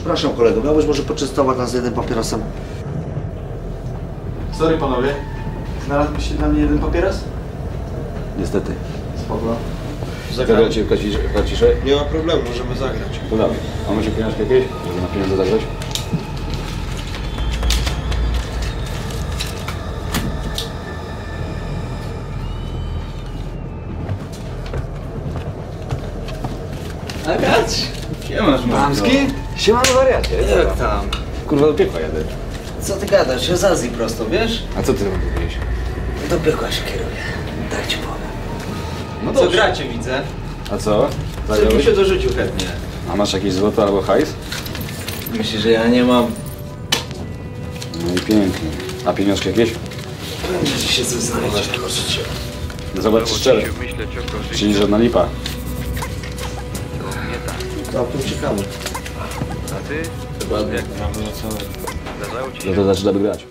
Przepraszam kolego, miałbyś może poczęstować nas jednym papierosem? Sorry panowie. Znalazłbyście dla mnie jeden papieros? Niestety. Spoko. Zagrać ci w kacisze? Nie ma problemu, możemy zagrać. To dawaj. A może pieniążki jakieś, żeby na pieniądze zagrać? Agać! Siemasz, Mamski? Siema no wariacie. Jak tam? Kurwa do piekła jadę. Co ty gadasz? Ja z Azji prosto, wiesz? A co ty robisz? Do piekła się kieruję. Tak ci powiem. No Co dobrze. gracie, widzę? A co? Co tu Zagrałeś? się dorzucił chętnie? A masz jakieś złoto albo hajs? Myślisz, że ja nie mam? No i pięknie. A pieniążki jakieś? Będzie się coś znaleźć. No Zobacz szczerze. Czyli żadna lipa. Całkiem ciekawe. Dokładnie. No to zaczynamy grać.